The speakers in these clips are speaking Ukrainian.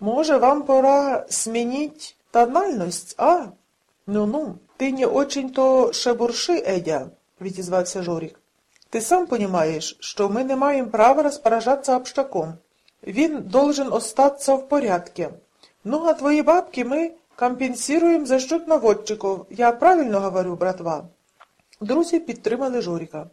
Може, вам пора сменить тональность, а? Ну-ну, ты не очень-то шебурши, Едя, відізвався Жорік. Ти сам понимаешь, що ми не маємо права розпоражатися общаком. Він должен остаться в порядке. Ну, а твої бабки ми компенсируем за счет наводчиков. Я правильно говорю, братва? Друзі підтримали Жоріка.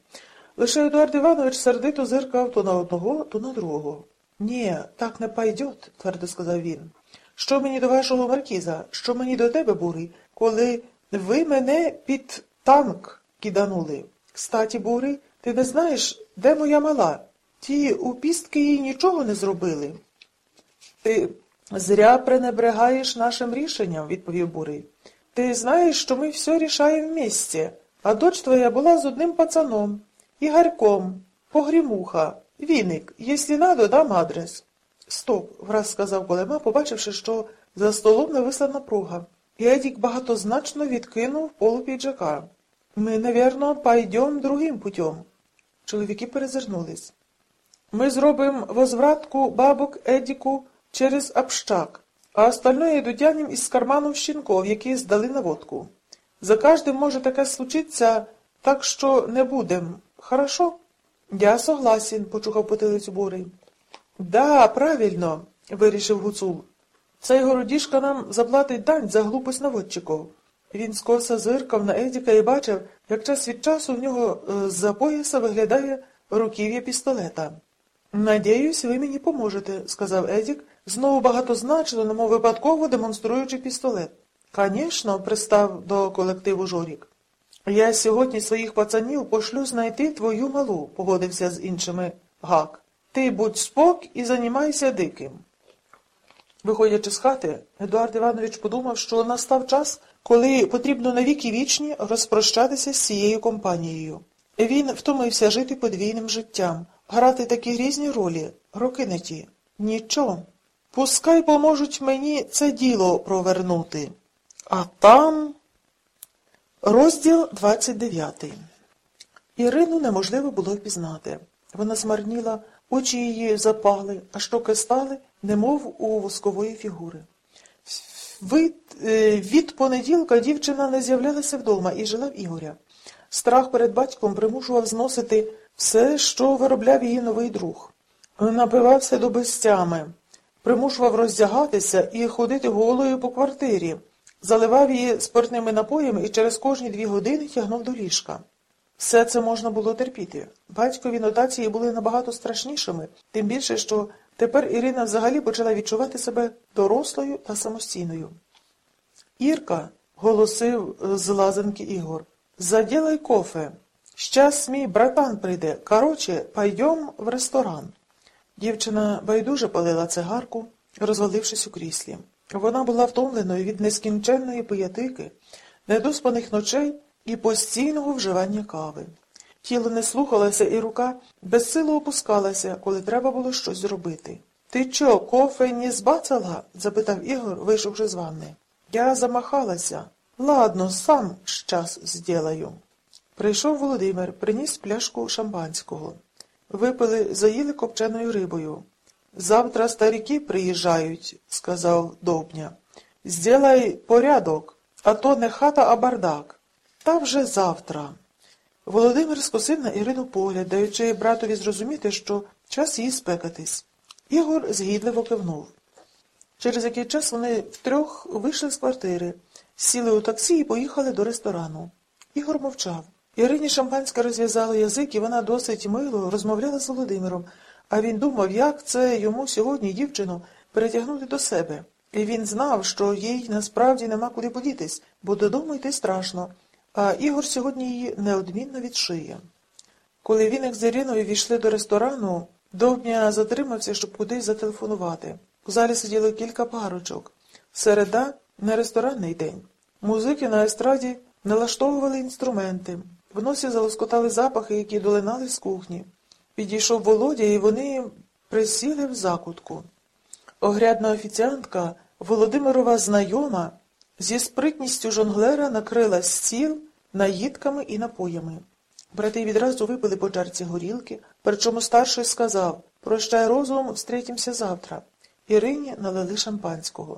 Лише Едуард Іванович сердито зиркав то на одного, то на другого. Ні, так не пойдет, твердо сказав він. Що мені до вашого маркіза, що мені до тебе, бурий, коли ви мене під танк киданули? Кстаті, бурий, ти не знаєш, де моя мала? Ті упістки їй нічого не зробили. Ти зря пренебрегаєш нашим рішенням, відповів Бурий. Ти знаєш, що ми все рішаємо вместе, а доч твоя була з одним пацаном, Ігорьком, погрімуха, віник, якщо надо, дам адрес. Стоп, враз сказав Колема, побачивши, що за столом нависла напруга. Едік багатозначно відкинув полу піджака. Ми, навірно, пойдем другим путем. Чоловіки перезирнулись. Ми зробимо возвратку бабок Едіку через общак, а остальное дудянем із карманів щінков, які здали на водку. За кожним може таке случиться, так що не будем. Хорошо? Я согласен, почухав потилицю Бурий. Да, правильно, вирішив гуцул. Цей городішка нам заплатить дань за глупость наводчиков. Він скоса зиркав на Едіка і бачив, як час від часу в нього е, з-за пояса виглядає руків'я пістолета. Надіюсь, ви мені поможете, сказав Едік, знову багатозначно, немов випадково демонструючи пістолет. Конечно, пристав до колективу Жорік. Я сьогодні своїх пацанів пошлю знайти твою малу, погодився з іншими гак. Ти будь спок і займайся диким. Виходячи з хати, Едуард Іванович подумав, що настав час, коли потрібно навіки вічні розпрощатися з цією компанією. Він втомився жити подвійним життям, грати такі різні ролі, роки не ті. Нічого. Пускай поможуть мені це діло провернути. А там. Розділ 29 Ірину неможливо було впізнати. Вона змарніла, очі її запали, а щоки стали, немов у воскової фігури. Від, е, від понеділка дівчина не з'являлася вдома і жила в Ігоря. Страх перед батьком примушував зносити все, що виробляв її новий друг. Напивався до безтями, примушував роздягатися і ходити голою по квартирі, заливав її спиртними напоями і через кожні дві години тягнув до ліжка. Все це можна було терпіти. Батькові нотації були набагато страшнішими, тим більше, що тепер Ірина взагалі почала відчувати себе дорослою та самостійною. Ірка, голосив з лазанки Ігор, заділай кофе. Щас мій братан прийде. Короче, пойдем в ресторан. Дівчина байдуже палила цигарку, розвалившись у кріслі. Вона була втомленою від нескінченної пиятики, недоспаних ночей і постійного вживання кави. Тіло не слухалося, і рука безсило опускалася, коли треба було щось зробити. Ти чо, кофе не збацала? запитав Ігор, вийшовши з ванни. Я замахалася. Ладно, сам щас зділаю. Прийшов Володимир, приніс пляшку шампанського. Випили, заїли копченою рибою. Завтра старіки приїжджають, сказав Довбня. Зділай порядок, а то не хата, а бардак. Та вже завтра. Володимир скосив на Ірину погляд, даючи братові зрозуміти, що час їй спекатись. Ігор згідливо кивнув. Через який час вони втрьох вийшли з квартири, сіли у таксі і поїхали до ресторану. Ігор мовчав. Ірині Шампанська розв'язала язик, і вона досить мило розмовляла з Володимиром, а він думав, як це йому сьогодні дівчину перетягнути до себе. І він знав, що їй насправді нема куди подітись, бо додому йти страшно, а Ігор сьогодні її неодмінно відшиє. Коли він з Іриною війшли до ресторану, Довбня затримався, щоб кудись зателефонувати. У залі сиділо кілька парочок. Середа не ресторанний день. Музики на естраді налаштовували інструменти. В носі залоскотали запахи, які долинали з кухні. Підійшов Володя, і вони присіли в закутку. Огрядна офіціантка, Володимирова знайома, зі спритністю жонглера накрила стіл наїдками і напоями. Брати відразу випили по чарці горілки, причому старший сказав Прощай розум, встретимся завтра. Ірині налили шампанського.